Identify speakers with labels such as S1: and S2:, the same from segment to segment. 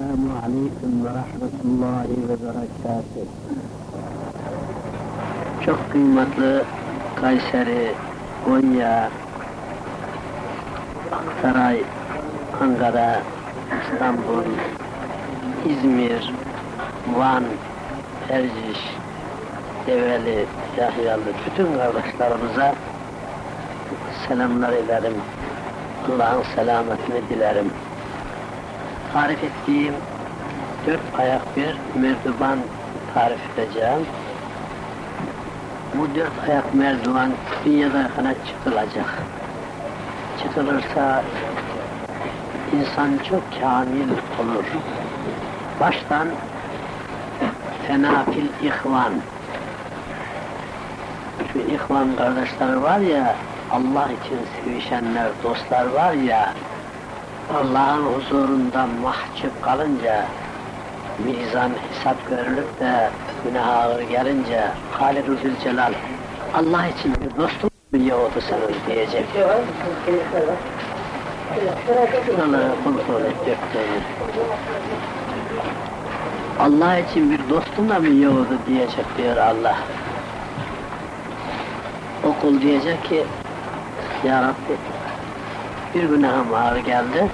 S1: Aleyküm ve Rahmetullahi ve Berekatuhu. Çok kıymetli Kayseri, Konya, Aksaray, Ankara, İstanbul, İzmir, Van, Erciş, Develi, Yahyalı, bütün kardeşlerimize selamlar ederim. Allah'ın selametini dilerim. Tarif ettiğim dört ayak bir merdiven tarif edeceğim. Bu dört ayak merdiven dünyada kana çıkılacak. Çıkılırsa insan çok kamil olur. Baştan fenafil ihvan. Şu ihvan kardeşler var ya, Allah için sevişenler, dostlar var ya, Allah'ın huzurunda mahcup kalınca, mizan hesap görülüp de günah ağır gelince, Halid-ü Zülcelal, Allah için bir dostum yoğdu senin diyecek. Şuraları kontrol dörtlerini. Allah için bir dostum da mı yoğdu diyecek diyor Allah. O kul diyecek ki, Ya Rabbi, bir günahım ağır geldi.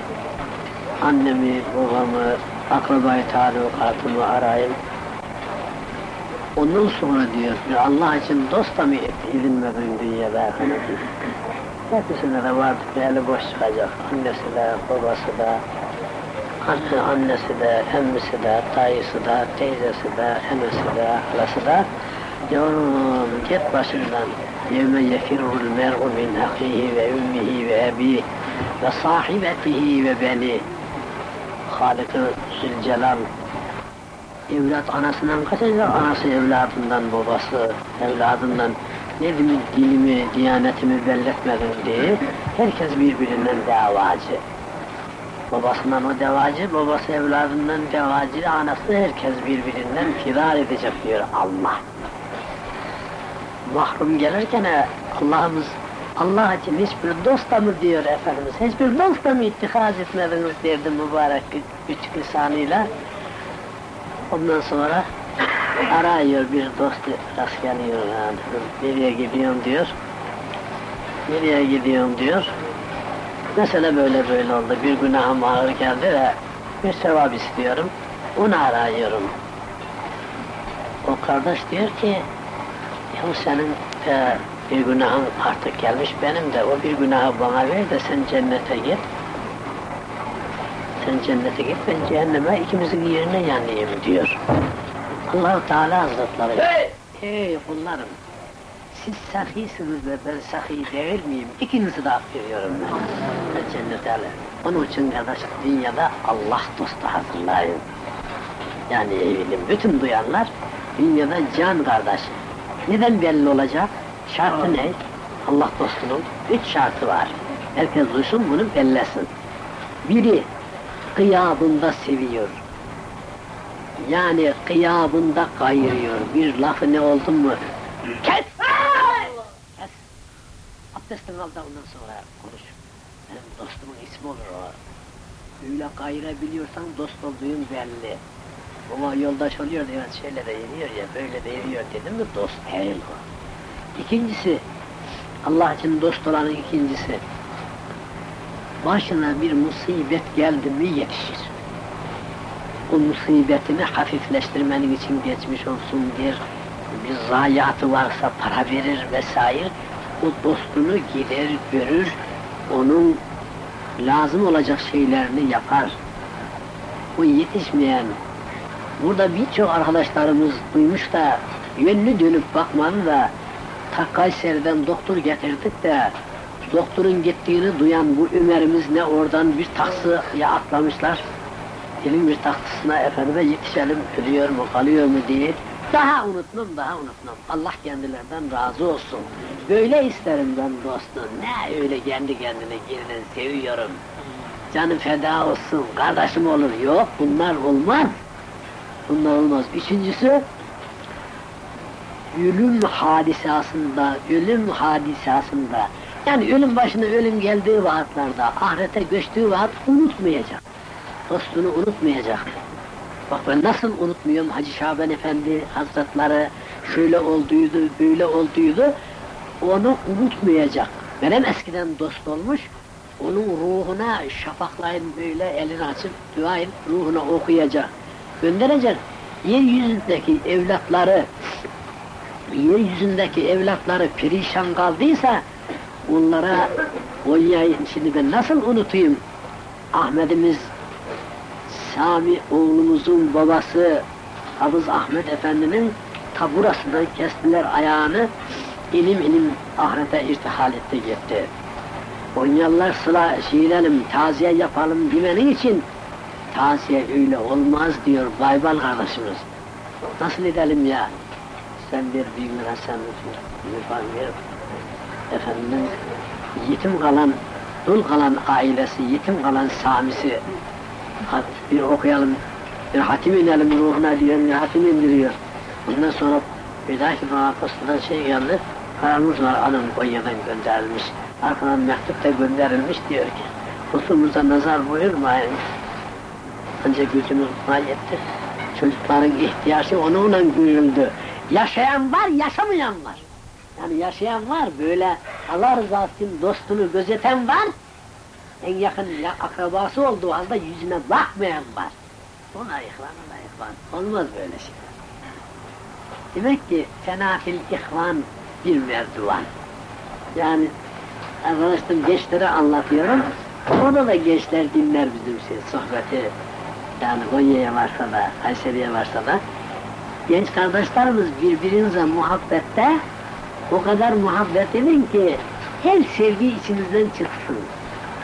S1: Annemi, babamı, akrabayı, talukatımı arayayım. Ondan sonra diyor, Allah için dost da mı edinmedin dünyada efendim? Hepsine de vardık, eli boş çıkacak. Annesi de, babası da, anne, annesi de, emmisi de, dayısı da, teyzesi de, emesi de, halası da. Yavrum git başından. Yevme yekirul mer'u min hakihi ve ümmihi ve ebihi ve sahibetihi ve beni Halik-i Zülcelal evlat anasından kaç evlat? Anası evladından, babası evladından nedimi, dilimi, diyanetimi belletmedim diye herkes birbirinden davacı. Babasından o devacı, babası evladından devacı, anası herkes birbirinden firar edecek diyor Allah. Mahrum gelirken Allah'ımız Allah için hiçbir dosta mı diyor Efendimiz, hiçbir dosta mı ittihaz etmediniz derdi mübarek üç lisanıyla. Ondan sonra arıyor bir dost rast geliyor yani. Nereye gidiyorsun diyor. Nereye gidiyorsun diyor. Mesela böyle böyle oldu. Bir günahım ağır geldi ve bir sevap istiyorum. Onu arıyorum. O kardeş diyor ki ya senin e, bir günahın artık gelmiş benim de o bir günahı bana ver de sen cennete git. Sen cennete git ben cehenneme ikimizin yerine yanayım diyor. Allahu Teala Hazretleri. Hey! Hey kullarım! Siz sahisiniz ve ben sahi değil miyim? İkinizi de affediyorum ben. ben cennete alın. Onun için kardeş dünyada Allah dostu hazırlayın. Yani bütün duyanlar dünyada can kardeş. Neden belli olacak? Şartı ne? Allah dostunun üç şartı var. Herkes duysun bunu bellesin. Biri, kıyabında seviyor. Yani kıyabında kayırıyor. Bir lafı ne oldu mu? Kes! Kes! Abdestini al da ondan sonra konuş. Benim dostumun ismi olur o. Öyle kayırabiliyorsan dost olduğun belli. Ama yoldaş oluyor evet şöyle de yeniyor ya, böyle de yeniyor dedim mi dost değil o. İkincisi, Allah için dost olanın ikincisi, başına bir musibet geldi mi yetişir. O musibetini hafifleştirmenin için geçmiş olsun bir, bir zayiatı varsa para verir vesaire, o dostunu gider, görür, onun lazım olacak şeylerini yapar. O yetişmeyen, Burada birçok arkadaşlarımız duymuş da yönlü dönüp bakmadı da ta Kayseri'den doktor getirdik de doktorun gittiğini duyan bu Ömer'imiz ne oradan bir taksıya atlamışlar. Elin bir taksısına efendime yetişelim ölüyor mu kalıyor mu diye daha unutmam daha unutmam. Allah kendilerden razı olsun. Böyle isterim ben dostum. Ne öyle kendi kendine girinen seviyorum. Canım feda olsun, kardeşim olur. Yok bunlar olmaz. Bunlar olmaz. Üçüncüsü, ölüm hadisasında, ölüm hadisasında, yani ölüm başına ölüm geldiği vakitlerde, ahirete göçtüğü vakit unutmayacak. dostunu unutmayacak. Bak ben nasıl unutmuyorum Hacı Şaban Efendi Hazretleri şöyle olduydu, böyle olduydu. Onu unutmayacak. Benim eskiden dost olmuş. Onun ruhuna şafaklayın böyle elini açıp duayın ruhuna okuyacak. Gönderecek. Yeryüzündeki evlatları yeryüzündeki evlatları perişan kaldıysa onlara Konya'yı şimdi ben nasıl unutayım? Ahmetimiz Sami oğlumuzun babası Hafız Ahmet Efendi'nin taburasından kestiler ayağını ilim ilim ahirete irtihal etti gitti. Konyalılar sıla şeylerim, taziye yapalım demenin için taziye öyle olmaz diyor Baybal kardeşimiz. Nasıl edelim ya? Sen sen bir falan ver. Efendim yetim kalan, dul kalan ailesi, yetim kalan Sami'si bir okuyalım, bir hatim inelim ruhuna diyor, bir hatim indiriyor. Ondan sonra bir dahaki bana şey geldi, paramız var anam Konya'dan gönderilmiş. Arkadan mektup da gönderilmiş diyor ki, huzurumuza nazar buyurmayın. Ancak gücümüz buna yetti. Çocukların ihtiyacı onunla görüldü. Yaşayan var, yaşamayan var. Yani yaşayan var, böyle Allah rızası için dostunu gözeten var, en yakın ya, akrabası olduğu halde yüzüne bakmayan var. Ona ihvan, ona ihvan. Olmaz böyle şey. Demek ki fenafil ihvan bir merdivan. Yani arkadaşım gençlere anlatıyorum. Orada da gençler dinler bizim şey, sohbeti. Yani Konya'ya varsa da, Kayseri'ye varsa da. Genç kardeşlerimiz birbirinize muhabbette o kadar muhabbet edin ki her sevgi içinizden çıksın.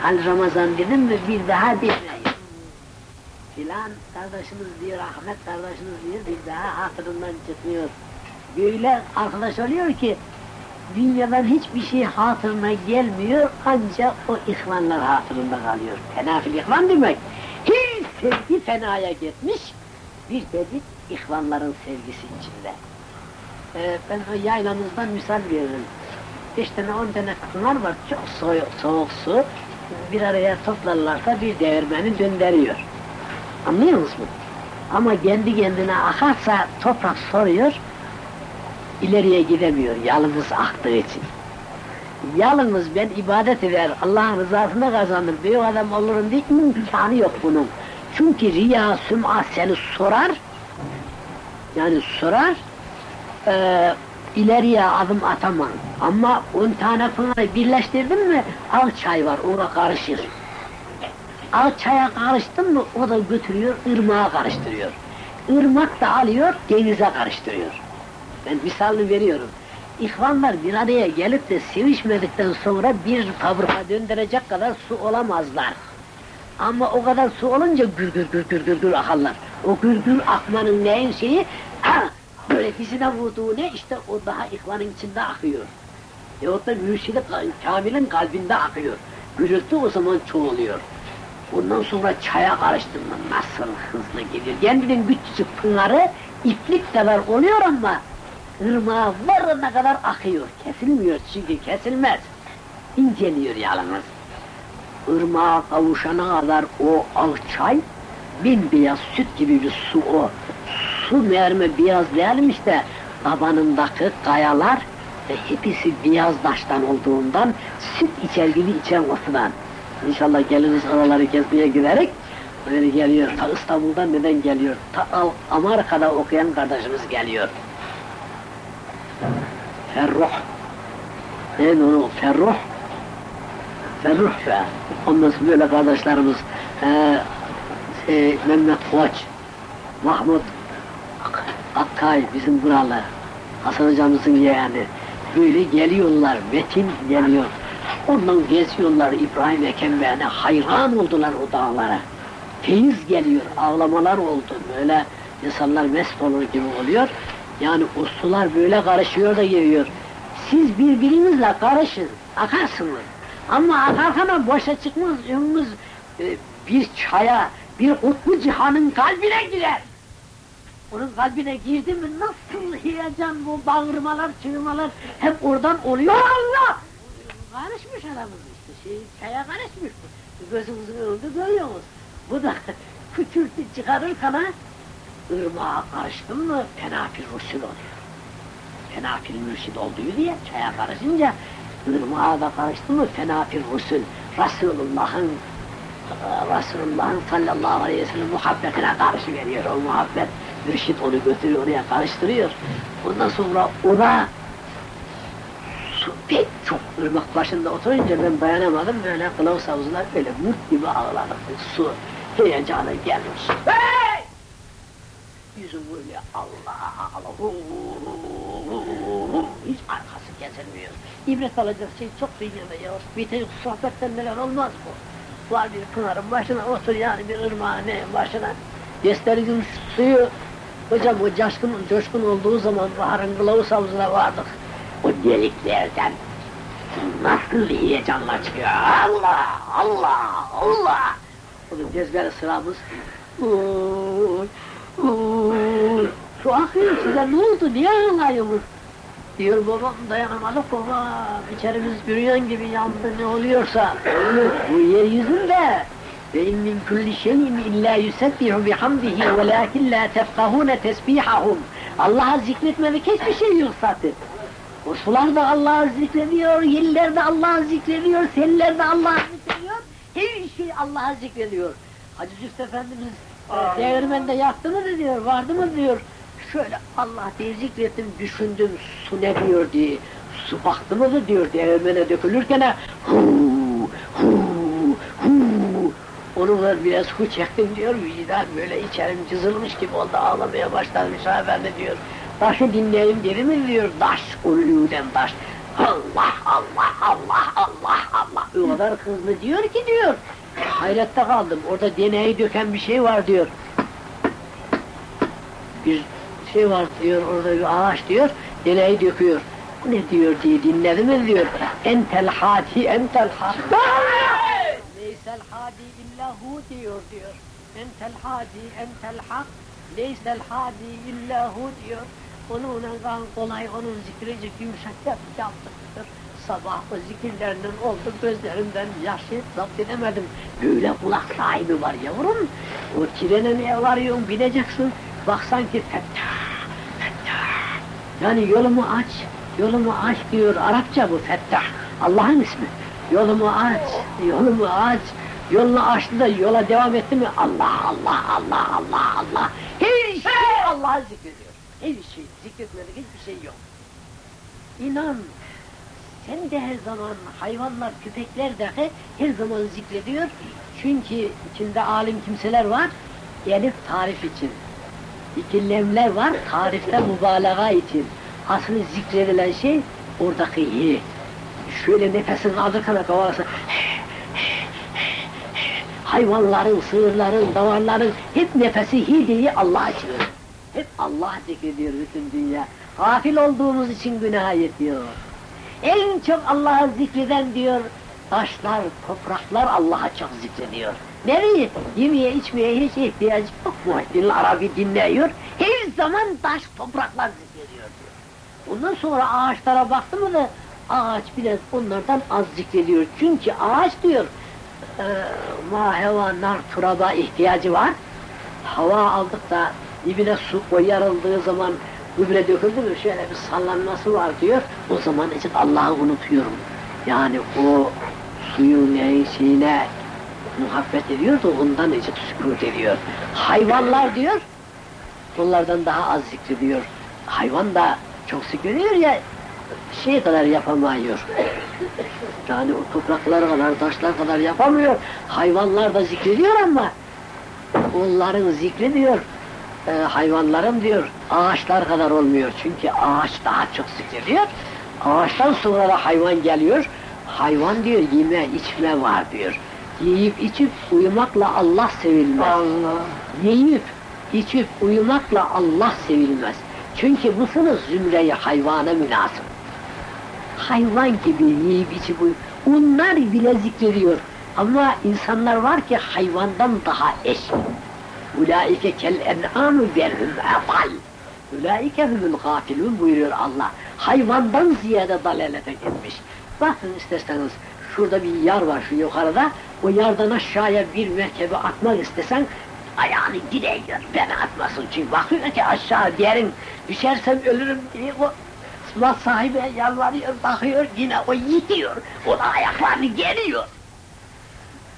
S1: Hani Ramazan dedim mi bir daha demeyin. Filan kardeşimiz diyor, Ahmet kardeşimiz diyor, bir daha hatırından çıkmıyor. Böyle arkadaş oluyor ki dünyadan hiçbir şey hatırına gelmiyor ancak o ihvanlar hatırında kalıyor. Fenafil ihvan demek. Her sevgi fenaya gitmiş, bir dedik ihvanların sevgisi içinde. Ee, ben yaylamızdan misal veririm. Beş tane on tane kadınlar var, çok soğuk, soğuk su. Bir araya toplarlarsa bir değirmeni döndürüyor. Anlıyor musun? Ama kendi kendine akarsa toprak soruyor, ileriye gidemiyor yalnız aktığı için. Yalnız ben ibadet eder, Allah'ın rızasını kazanır, büyük adam olurum diye imkanı yok bunun. Çünkü riya, süm'a seni sorar, yani sorar, eee ileriye adım atamam. Ama on tane pınarı birleştirdin mi, al çay var, ona karışır. Al çaya karıştın mı, o da götürüyor, ırmağa karıştırıyor. Irmak da alıyor, denize karıştırıyor. Ben misalını veriyorum. İhvanlar bir araya gelip de sevişmedikten sonra bir fabrika döndürecek kadar su olamazlar. Ama o kadar su olunca gür gür gür gür gür gür akarlar. O gür gür akmanın neyin şeyi? Ha, böyle dizine vurduğu ne? işte o daha ihvanın içinde akıyor. E o da mürşidi kamilin kalbinde akıyor. Gürültü o zaman çoğuluyor. Ondan sonra çaya karıştırma nasıl hızlı geliyor. Kendinin küçücük pınarı iplik kadar oluyor ama ırmağa varana kadar akıyor. Kesilmiyor çünkü kesilmez. İnceliyor yalnız. Irmağa kavuşana kadar o ak çay bembeyaz süt gibi bir su o. Su mermi beyaz değilmiş de tabanındaki kayalar ve hepsi beyaz taştan olduğundan süt içer gibi içen o. İnşallah geliriz oraları gezmeye giderek böyle geliyor. Ta İstanbul'dan neden geliyor? Ta Amerika'da okuyan kardeşimiz geliyor. Ferruh. Neydi onu? Ferruh. Ferruh ya. Ondan sonra böyle kardeşlerimiz şey, Mehmet Koç, Mahmut Ak- Akkay bizim buralı. Hasan hocamızın yeğeni. Böyle geliyorlar, Metin geliyor. Ondan geziyorlar İbrahim Ekem Bey'ine hayran oldular o dağlara. Feyiz geliyor, ağlamalar oldu böyle insanlar mest olur gibi oluyor. Yani o sular böyle karışıyor da geliyor. Siz birbirinizle karışın, akarsınız. Ama akarken boşa çıkmaz, önünüz e, bir çaya, bir kutlu cihanın kalbine girer. Onun kalbine girdi mi nasıl heyecan bu bağırmalar, çığırmalar hep oradan oluyor Allah! Karışmış adamız işte, şey, çaya karışmış. Gözümüzün önünde görüyoruz. Bu da kükürtü çıkarırken ha, ırmağa karıştın mı fenafil rusul oluyor. Fenafil mürşid olduğu diye çaya karışınca ırmağa da karıştı mı fenafil rusul. Resulullah'ın Resulullah'ın sallallahu aleyhi ve sellem muhabbetine karşı veriyor. O muhabbet mürşid onu götürüyor oraya karıştırıyor. Ondan sonra ona pek çok ırmak başında oturunca ben dayanamadım böyle kılavuz havuzuna öyle mut gibi ağladım. Su heyecana gelmiş. Hey! Yüzüm böyle Allah Allah hiç arkası kesilmiyor. İbret alacak şey çok dünyada ya. Bir tek sohbetten neler olmaz bu. Var bir pınarın başına otur yani bir ırmağın başına. Göstergin suyu Hocam o coşkun, coşkun olduğu zaman baharın kılavuz havuzuna vardık. O deliklerden nasıl heyecanla çıkıyor. Allah, Allah, Allah. O da cezbeli sıramız. Uy, uy. Şu akıyor size ne oldu, niye ağlıyorsunuz? Diyor babam dayanamadık baba, içerimiz büryan gibi yandı ne oluyorsa. Bu yeryüzünde in min kulli şeyin illa yusebbihu bihamdihi velakin la tefkahune tesbihahum. Allah'a zikretmedik hiçbir şey yok zaten. O sular da Allah'ı zikrediyor, yeller de Allah'ı zikrediyor, seller de Allah'ı zikrediyor, her şey Allah'ı zikrediyor. Hacı Züft Efendimiz değirmende yattı mı diyor, vardı mı diyor. Şöyle Allah diye zikrettim, düşündüm, su ne diyor diye. Su baktı mı diyor, değirmene dökülürken hu hu hu Onunla biraz hu çektim diyor, vicdan böyle içerim cızılmış gibi oldu, ağlamaya başladı Efendi diyor. Taşı dinleyelim dedi mi diyor, taş, ulluden taş. Allah, Allah, Allah, Allah, Allah. O kadar hızlı diyor ki diyor. Hayrette kaldım, orada deneyi döken bir şey var diyor. Bir şey var diyor, orada bir ağaç diyor, deneyi döküyor. Bu ne diyor diye dinledi mi diyor. Entel hati, entel hati. Leysel hadi illa hu diyor diyor. Entel hadi, entel hak. Leysel hadi illa hu diyor. Onunla kolay, onun zikrecik yumuşak yap, yaptık. Sabah o zikirlerinden oldu, gözlerimden yaşı zapt edemedim. Böyle kulak sahibi var yavrum. O trene niye varıyorsun, bineceksin. Bak sanki fettah, fettah. Yani yolumu aç, yolumu aç diyor. Arapça bu fettah. Allah'ın ismi. Yolumu aç, yolumu aç. Yolunu açtı da yola devam etti mi? Allah, Allah, Allah, Allah, Allah. Her şey Allah'ı zikrediyor. Her şey, zikretmedik hiçbir şey yok. İnan, sen de her zaman hayvanlar, köpekler dahi her zaman zikrediyor. Çünkü içinde alim kimseler var, elif tarif için. İki lemler var, tarifte mübalağa için. Aslı zikredilen şey oradaki iyi. Şöyle nefesini alırken kavalası, hayvanların, sığırların, davarların hep nefesi hideyi Allah'a çığırır. Hep Allah zikrediyor bütün dünya. Gafil olduğumuz için günah yetiyor. En çok Allah'ı zikreden diyor, taşlar, topraklar Allah'a çok zikrediyor. Nereye? Yemeye, içmeye hiç ihtiyacı yok. Muhittin Arabi dinliyor. Her zaman taş, topraklar zikrediyor diyor. Ondan sonra ağaçlara baktı mı da ağaç biraz onlardan az zikrediyor. Çünkü ağaç diyor, e, ma heva nar turaba ihtiyacı var. Hava aldık da dibine su koyarıldığı zaman gübre döküldü mü şöyle bir sallanması var diyor. O zaman için Allah'ı unutuyorum. Yani o suyun şeyine muhabbet ediyor da ondan için sükut ediyor. Hayvanlar diyor, onlardan daha az zikrediyor. Hayvan da çok zikrediyor ya, şey kadar yapamıyor. Yani o topraklar kadar, taşlar kadar yapamıyor. Hayvanlar da zikrediyor ama onların zikri diyor, e, hayvanların diyor, ağaçlar kadar olmuyor. Çünkü ağaç daha çok zikrediyor. Ağaçtan sonra da hayvan geliyor. Hayvan diyor, yeme, içme var diyor. Yiyip içip uyumakla Allah sevilmez.
S2: Allah.
S1: Yiyip içip uyumakla Allah sevilmez. Çünkü bu sınıf zümreyi hayvana münasip. Hayvan gibi yiyip içip uyu. Onlar bile zikrediyor. Ama insanlar var ki hayvandan daha eşit. Ulaike kel en'amü belhum efal. Ulaike humul gafilun buyuruyor Allah. Hayvandan ziyade dalalete gitmiş. Bakın isterseniz şurada bir yar var şu yukarıda. O yardan aşağıya bir merkebe atmak istesen ayağını direğiyor, beni atmasın çünkü bakıyor ki aşağı derin, düşersem ölürüm diye o mal sahibi yalvarıyor, bakıyor, yine o yiyor, o da ayaklarını geriyor.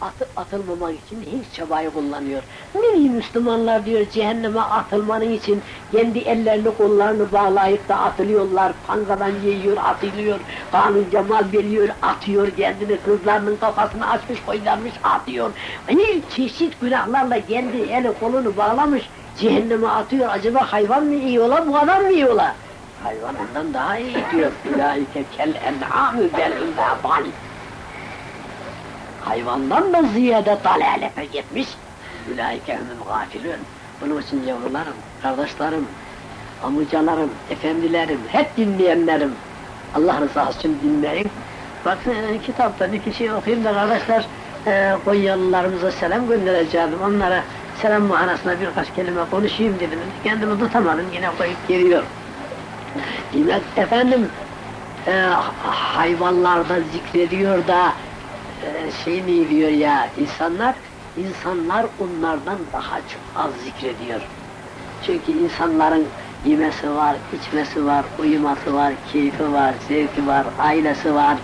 S1: Atı, atılmamak için hiç çabayı kullanıyor. Nereye Müslümanlar diyor cehenneme atılmanın için kendi ellerini kollarını bağlayıp da atılıyorlar, pangadan yiyor, atılıyor, kanunca mal veriyor, atıyor kendini, kızlarının kafasını açmış, koylanmış, atıyor. Bir çeşit günahlarla kendi eli kolunu bağlamış, cehenneme atıyor. Acaba hayvan mı iyi ola, bu adam mı iyi ola? Hayvan ondan daha iyi diyor. Ulaike kel en'amü bel bal hayvandan da ziyade dalalete gitmiş. Ülaike humul gafilun. Bunun için yavrularım, kardeşlerim, amcalarım, efendilerim, hep dinleyenlerim. Allah rızası için dinleyin. Bak kitaptan iki şey okuyayım da kardeşler e, Konyalılarımıza selam göndereceğim. Onlara selam manasına birkaç kelime konuşayım dedim. Kendimi tutamadım yine koyup geliyorum. Demek efendim e, hayvanlarda zikrediyor da şey mi diyor ya insanlar insanlar onlardan daha çok az zikrediyor. Çünkü insanların yemesi var, içmesi var, uyuması var, keyfi var, zevki var, ailesi var.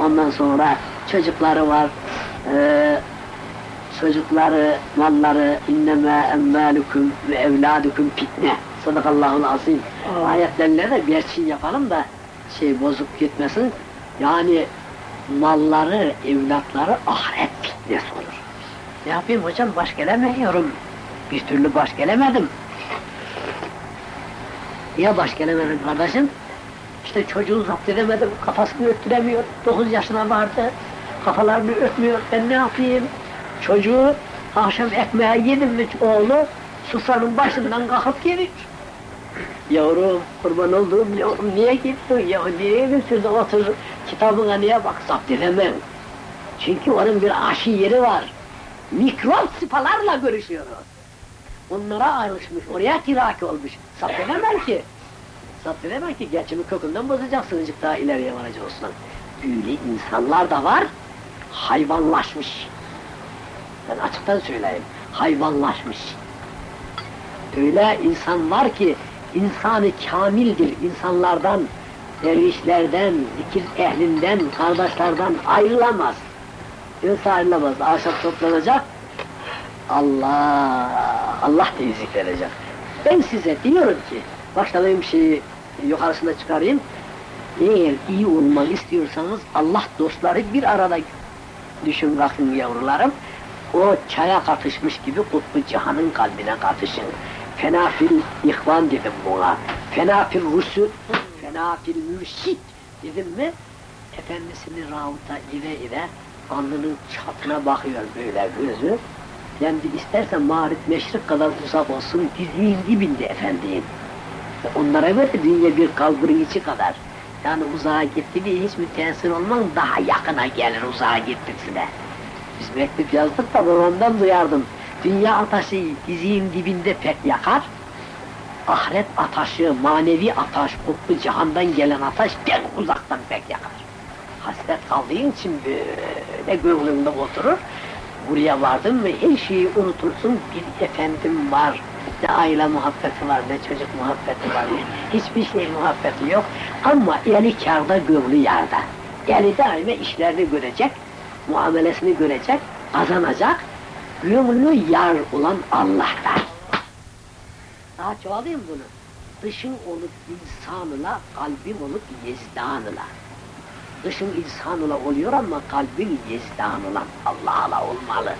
S1: Ondan sonra çocukları var. Ee, çocukları, malları inneme emmâlukum ve evlâdukum fitne. Sadakallahul azim. Ayetlerine de gerçin yapalım da şey bozuk gitmesin. Yani malları, evlatları ahiret fitnesi olur. Ne yapayım hocam baş gelemiyorum. Bir türlü baş gelemedim. Niye baş gelemedim kardeşim? İşte çocuğu zapt edemedim, kafasını öttüremiyor. 9 yaşına vardı, kafalarını ötmüyor. Ben ne yapayım? Çocuğu akşam ekmeği yedim mi oğlu, sufranın başından kalkıp geliyor. Yavrum, kurban olduğum yavrum niye gittin ya? Niye götürdün otur, kitabına niye bak zapt edemem. Çünkü onun bir aşı yeri var. Mikrop sıfalarla görüşüyor o. Onlara ayrışmış, oraya tiraki olmuş. Zapt edemem ki. Zapt ki, geçimi kökünden bozacaksın azıcık daha ileriye varacaksın. Öyle insanlar da var, hayvanlaşmış. Ben açıktan söyleyeyim, hayvanlaşmış. Öyle insan var ki, insanı kamildir insanlardan, dervişlerden, zikir ehlinden, kardeşlerden ayrılamaz. Yoksa ayrılamaz, ahşap toplanacak, Allah, Allah diye zikredecek. Ben size diyorum ki, başladığım şeyi yukarısına çıkarayım, eğer iyi olmak istiyorsanız Allah dostları bir arada düşün bakın yavrularım, o çaya katışmış gibi kutbu cihanın kalbine katışın. Fena fil ihvan dedim buna. Fena fil rusul, fena fil dedim mi? Efendisini rahuta ile ile alnının çatına bakıyor böyle gözü. Yani istersen mağrib meşrik kadar uzak olsun dizinin dibinde efendim. Onlara göre dünya bir kalbırın içi kadar. Yani uzağa gitti diye hiç müteessir olman daha yakına gelir uzağa gittikçe. Biz mektup yazdık da babamdan duyardım. Dünya ataşı dizinin dibinde pek yakar. Ahiret ataşı, manevi ataş, kutlu cihandan gelen ataş pek uzaktan pek yakar. Hasret kaldığın için böyle gönlünde oturur. Buraya vardın mı her şeyi unutursun. Bir efendim var, ne aile muhabbeti var, ne çocuk muhabbeti var. Hiçbir şey muhabbeti yok. Ama eli kârda, gönlü yarda. Eli daima işlerini görecek, muamelesini görecek, kazanacak. Gönlü yar olan Allah'ta. Daha çoğalayım bunu. Dışın olup insanla, kalbin olup yezdanla. Dışın insanla oluyor ama kalbin yezdanla Allah'la olmalı.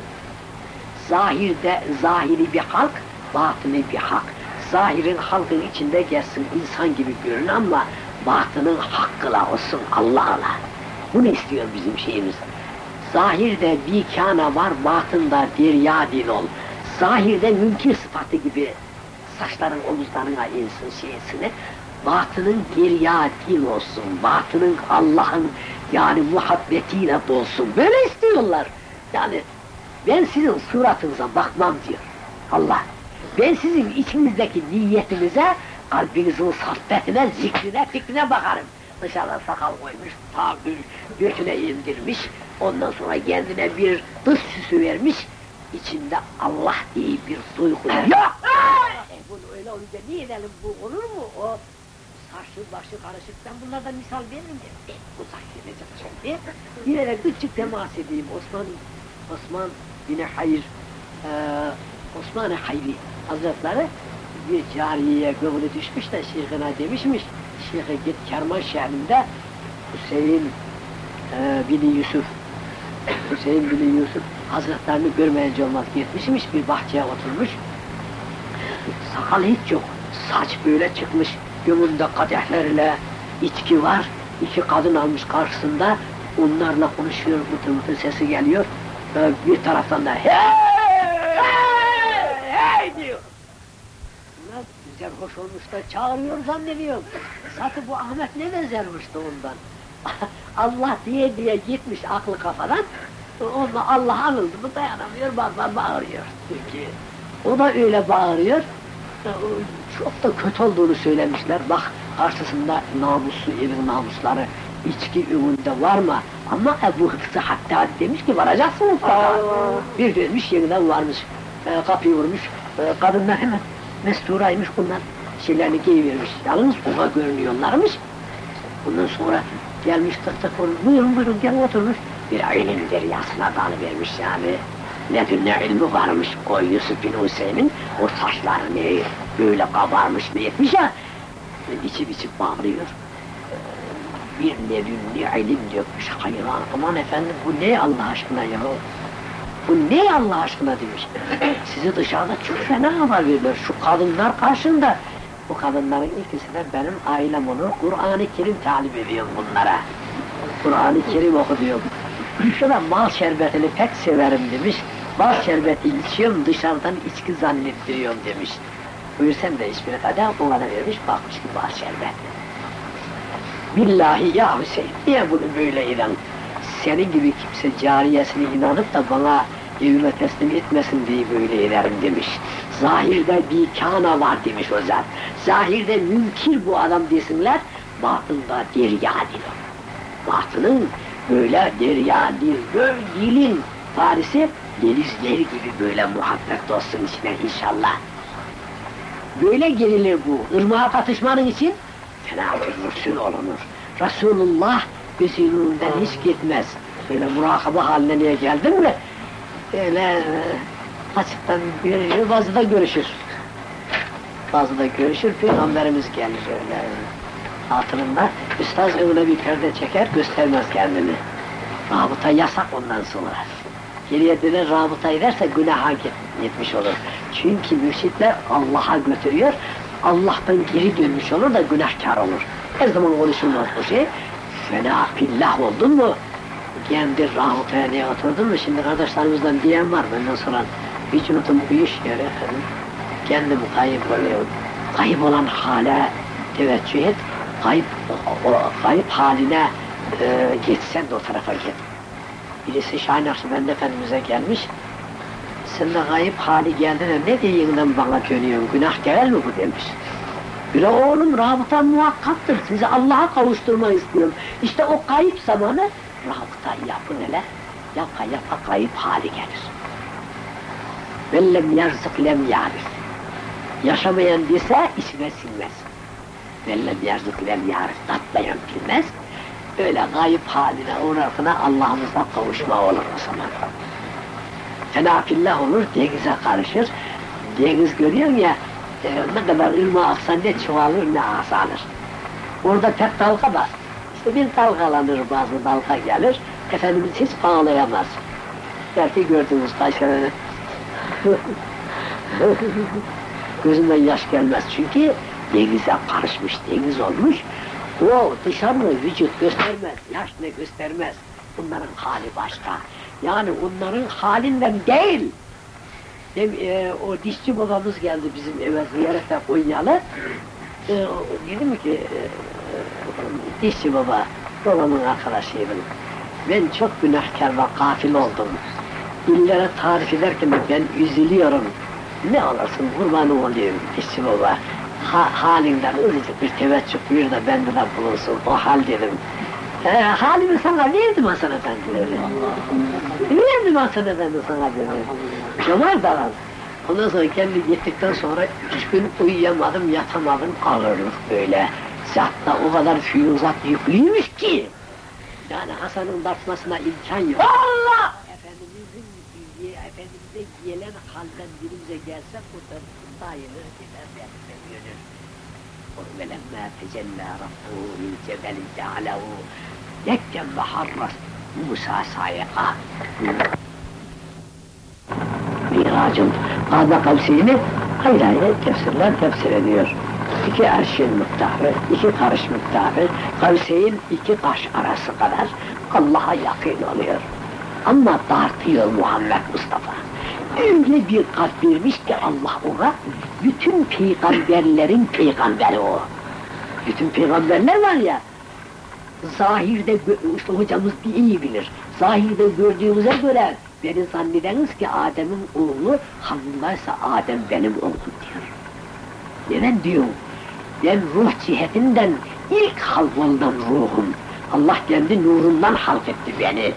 S1: Zahirde zahiri bir halk, batını bir hak. Zahirin halkın içinde gelsin insan gibi görün ama batının hakkıyla olsun Allah'la. Bunu istiyor bizim şeyimiz. Zahirde bir kana var, batında derya din ol. Zahirde mümkün sıfatı gibi saçların omuzlarına insin şeysini. Batının derya din olsun, batının Allah'ın yani muhabbetiyle dolsun. Böyle istiyorlar. Yani ben sizin suratınıza bakmam diyor Allah. Ben sizin içinizdeki niyetinize, kalbinizin sohbetine, zikrine, fikrine bakarım. Dışarıda sakal koymuş, ta gö- götüne indirmiş, ondan sonra kendine bir dış süsü vermiş, içinde Allah diye bir duygu yok. E bunu öyle olunca niye edelim bu olur mu? O saçlı başı karışık. Ben bunlardan misal veririm ya. E, uzak gelecek şimdi. Yine de küçük temas edeyim. Osman, Osman bin Hayır, e, Osman-ı Hayri Hazretleri bir cariyeye gönlü düşmüş de şeyhine demişmiş. Şeyhe git Kerman şehrinde Hüseyin e, bin Yusuf Hüseyin bin Yusuf Hazretlerini görmeyince olmaz gitmişmiş bir bahçeye oturmuş. Sakal hiç yok. Saç böyle çıkmış. Gömünde kadehlerle içki var. İki kadın almış karşısında. Onlarla konuşuyor. Mıtır mıtır sesi geliyor. Ee, bir taraftan da hey, hey, hey diyor. Bunlar zerhoş olmuş da çağırıyor zannediyorum. Zaten bu Ahmet ne de zerhoştu ondan. Allah diye diye gitmiş aklı kafadan. Onunla Allah anıldı mı dayanamıyor, baba bağırıyor. Peki. O da öyle bağırıyor. E, Çok da kötü olduğunu söylemişler. Bak karşısında namuslu evin namusları içki ümünde var mı? Ama Ebu Hıfzı hatta demiş ki varacaksın mutlaka. Bir dönmüş yeniden varmış. E, kapıyı vurmuş. E, kadınlar hemen mesturaymış bunlar. Şeylerini giyivermiş. Yalnız ona görünüyorlarmış. Bundan sonra gelmiş tık tık vurmuş. Buyurun buyurun gel oturmuş. Bir ilim deryasına vermiş yani. Ne ne ilmi varmış o Yusuf bin Hüseyin'in o saçlarını böyle kabarmış ne etmiş ya. İçip içip bağırıyor. Ee, Bir ne dün ne ilim dökmüş hayran. Aman efendim bu ne Allah aşkına ya? Bu ne Allah aşkına demiş. Sizi dışarıda çok fena haber verirler. Şu kadınlar karşında. Bu kadınların ikisi de benim ailem olur. Kur'an-ı Kerim talip ediyorum bunlara. Kur'an-ı Kerim oku diyorum. Şuna mal şerbetini pek severim demiş. Mal şerbeti içiyorum dışarıdan içki zannettiriyorum demiş. Buyursan da hiçbir kadar ona vermiş bakmış ki mal şerbet. Billahi ya Hüseyin niye bunu böyle inan? Senin gibi kimse cariyesine inanıp da bana evime teslim etmesin diye böyle ederim demiş. Zahirde bir kana var demiş o zat. Zahirde mümkün bu adam desinler, batında deryadir o. Batının böyle deryadir, göl dilin Paris'i denizler gibi böyle muhabbet olsun içine inşallah. Böyle girilir bu. Irmağa katışmanın için fena mürsül olunur. Resulullah önünden hiç gitmez. Böyle murakaba haline niye geldin mi? Böyle e, açıktan görüşür, bazı da görüşür. Bazı da görüşür, Peygamberimiz gelir öyle. Hatırında, Üstaz öyle bir perde çeker, göstermez kendini. Rabıta yasak ondan sonra. Geriye döner rabıta ederse günaha gitmiş olur. Çünkü mürşitler Allah'a götürüyor, Allah'tan geri dönmüş olur da günahkar olur. Her zaman konuşulmaz bu şey. Fena fillah oldun mu, rabıtaya niye oturdun mu? Şimdi kardeşlerimizden diyen var benden soran. Vücudum bu iş yeri efendim. Kendim kayıp oluyor. Kayıp olan hale teveccüh et. Kayıp, o, kayıp haline e, gitsen de o tarafa git. Birisi Şahin Akşebendi Efendimiz'e gelmiş. Sen de kayıp hali geldin de ne diye yeniden bana dönüyorsun? Günah değil mi bu demiş. Bile oğlum rabıta muhakkaktır. Sizi Allah'a kavuşturmak istiyorum. İşte o kayıp zamanı rabıta yapın hele. Yapa yapa kayıp hali gelir. Vellem yarzık lem yarif. Yaşamayan dese içine sinmez. Vellem yarzık lem yarif. Tatmayan bilmez. Öyle kayıp haline uğrarkına Allah'ımıza kavuşma olur o zaman. Fenafillah olur, denize karışır. Deniz görüyorsun ya, ne kadar ırmağa aksa ne çoğalır ne azalır. Orada tek dalga var. İşte bir dalgalanır bazı dalga gelir, Efendimiz hiç bağlayamaz. Belki gördünüz Kayseri'de. Gözünden yaş gelmez çünkü denize karışmış, deniz olmuş. O dışarı vücut göstermez, yaş ne göstermez. Bunların hali başka. Yani onların halinden değil. Dem, e, o dişçi babamız geldi bizim eve ziyarete Konyalı. E, o- dedi mi ki, e, dişçi baba, babamın arkadaşıydım. Ben çok günahkar ve gafil oldum. İllere tarif ederken de ben üzülüyorum. Ne olursun kurbanı olayım dişçi baba. Ha, halinden ılıcık bir teveccüh buyur da bende de bulunsun. O hal dedim. E, halimi sana verdim Hasan Efendi dedi. Verdim Hasan Efendi sana dedi Kemal Dağı'nın. Ondan sonra kendi gittikten sonra üç gün uyuyamadım, yatamadım, ağırlık böyle. Zatta o kadar füyuzat yüklüymüş ki. Yani Hasan'ın basmasına imkan yok. Allah! Efendimizin, Efendimiz'e gelen halden birimize gelse kurtarırsın, dayılır gider, derse yönür. وَلَمَّا تَجَلَّى رَبُّهُ لِلْجَبَلِ جَعَلَهُ دَكًّا وَحَرَّ Musa sayaka. Miracın Kabe kavsiyini ayrı ayrı tefsirler tefsir ediyor. İki erşin miktarı, iki karış miktarı, kavseyin iki taş arası kadar Allah'a yakın oluyor. Ama dartıyor Muhammed Mustafa. Öyle bir kalp vermiş ki Allah ona, bütün peygamberlerin peygamberi o. Bütün peygamberler var ya, zahirde, işte hocamız iyi bilir, zahirde gördüğümüze göre beni zannedeniz ki Adem'in oğlu, Hamdullaysa Adem benim oğlum diyor. Neden diyor? Ben ruh cihetinden ilk halk oldum ruhum. Allah kendi nurundan halk etti beni.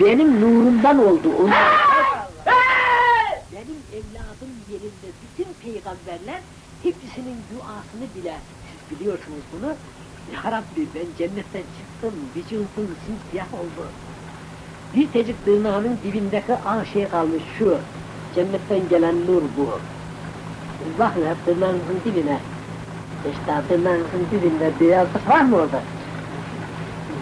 S1: Benim nurumdan oldu onu. Benim evladım yerinde bütün peygamberler hepsinin duasını bile siz biliyorsunuz bunu. Ya Rabbi ben cennetten çıktım, vücudum simsiyah oldu. Bir tecik tırnağının dibindeki ağ şey kalmış şu. Cennetten gelen nur bu. Bakın hep tırnağınızın dibine. İşte tırnağınızın dibinde beyazlık var mı orada?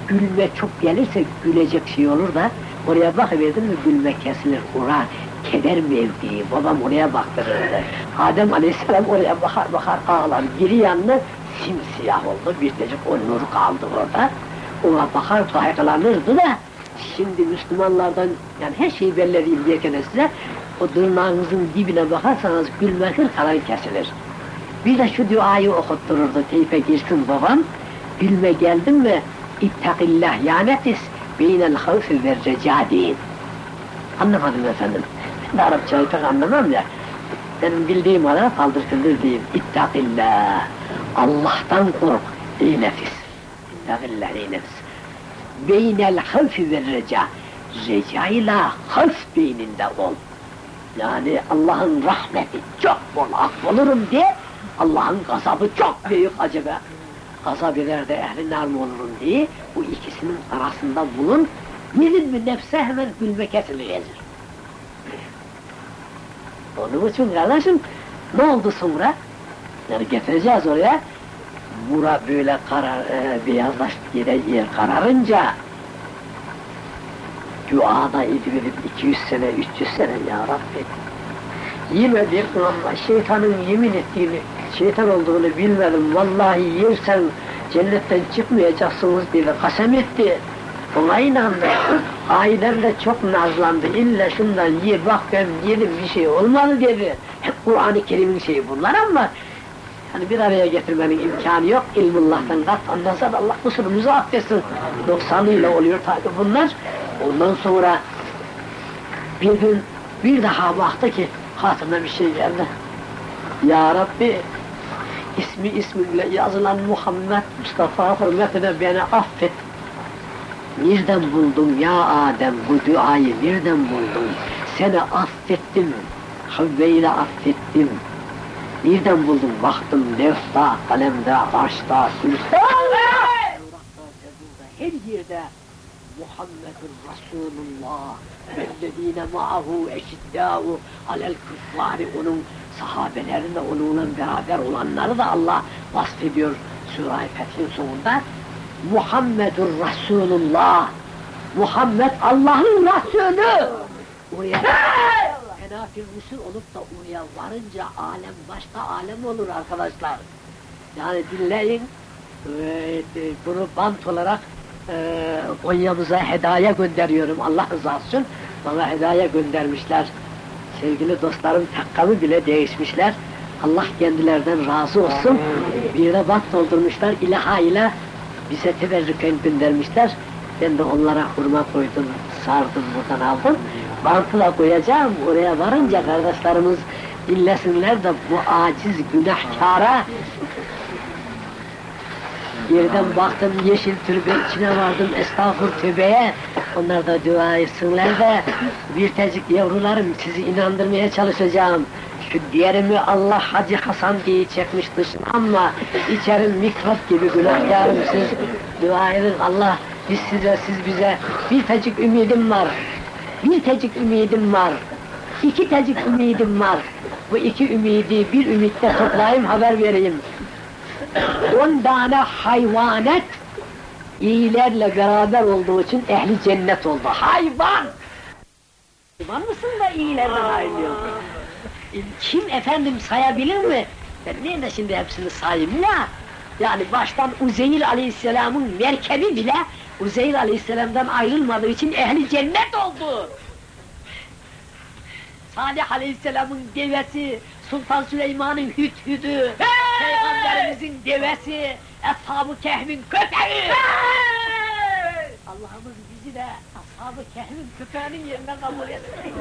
S1: Gülme çok gelirse gülecek şey olur da oraya bakıverdim mi gülme kesilir. Ora keder mevkii, babam oraya baktırırdı. Adem aleyhisselam oraya bakar bakar ağlar. Geri yanına simsiyah oldu, bir tecik o nur kaldı orada. Ona bakar kaygılanırdı da şimdi Müslümanlardan yani her şeyi belirleyeyim derken size o tırnağınızın dibine bakarsanız gülme hırkadan kesilir. Bir de şu duayı okuttururdu teyfe girsin babam. Gülme geldin mi İttakillah ya beynel havfi ve reca deyin. Anlamadım efendim. Ben de Arapçayı pek anlamam ya. Benim bildiğim kadar kaldır diyeyim. İttakillah. Allah'tan kork ey nefis. İttakillah ey nefis. Beynel havfi ve reca. Reca ile havf beyninde ol. Yani Allah'ın rahmeti çok bol affolurum diye Allah'ın gazabı çok büyük acaba. Gazap eder de ehli nar olurum diye bu ikisinin arasında bulun. Midin mi nefse hemen gülme kesilir. Onun için kardeşim ne oldu sonra? Yani getireceğiz oraya. Bura böyle karar, e, beyazlaştı yere yer kararınca duada edilip 200 sene, 300 sene ya Rabbi. Yine bir ama şeytanın yemin ettiğini, şeytan olduğunu bilmedim. Vallahi yersen cennetten çıkmayacaksınız diye kasem etti. Ona inandı. Ailem de çok nazlandı. İlla şundan ye bak ben yedim bir şey olmadı dedi. Hep Kur'an-ı Kerim'in şeyi bunlar ama hani bir araya getirmenin imkanı yok. İlmullah'tan kat. Ondan sonra Allah kusurumuzu affetsin. Noksanıyla oluyor tabi bunlar. Ondan sonra bir gün bir daha baktı ki hatırına bir şey geldi. Ya Rabbi ismi isminle yazılan Muhammed Mustafa hürmetine beni affet. Nereden buldun ya Adem bu duayı nereden buldun? Seni affettim, Havve ile affettim. Nereden buldun? Baktım levhta, kalemde, arşta, sülüste, her yerde Muhammedun Resulullah vellezine ma'ahu eşiddâhu alel küffâri. Onun sahabelerinde onunla beraber olanları da Allah vasfediyor Sure-i Fetih'in sonunda. Muhammedun Resulullah Muhammed Allah'ın Resulü oraya Fenafir Rusul olup da oraya varınca alem başka alem olur arkadaşlar yani dinleyin bunu bant olarak e, Konya'mıza hediye gönderiyorum Allah rızası için. Bana hediye göndermişler. Sevgili dostlarım takkamı bile değişmişler. Allah kendilerden razı olsun. Bir de bant doldurmuşlar ilaha ile bize teberrüken göndermişler. Ben de onlara hurma koydum, sardım, buradan aldım. Bantla koyacağım, oraya varınca kardeşlerimiz dinlesinler de bu aciz günahkara Yerden baktım yeşil türbe içine vardım estağfur tövbeye. Onlar da dua etsinler de bir tecik yavrularım sizi inandırmaya çalışacağım. Şu diğerimi Allah Hacı Hasan diye çekmiş dışına ama içerim mikrop gibi günahkarım siz dua edin Allah biz size siz bize bir tecik ümidim var. Bir tecik ümidim var. İki tecik ümidim var. Bu iki ümidi bir ümitte toplayayım haber vereyim. On tane hayvanet iyilerle beraber olduğu için ehli cennet oldu. Hayvan! Hayvan mısın da iyilerden ayrılıyor? Kim efendim sayabilir mi? Ben niye de şimdi hepsini sayayım ya? Yani baştan Uzeyr Aleyhisselam'ın merkebi bile Uzeyr Aleyhisselam'dan ayrılmadığı için ehli cennet oldu. Salih Aleyhisselam'ın devesi, Sultan Süleyman'ın hüdhüdü, Peygamberimizin devesi, Ashab-ı Kehf'in köpeği! Allah'ımız bizi de Ashab-ı Kehf'in köpeğinin yerine kabul etsin.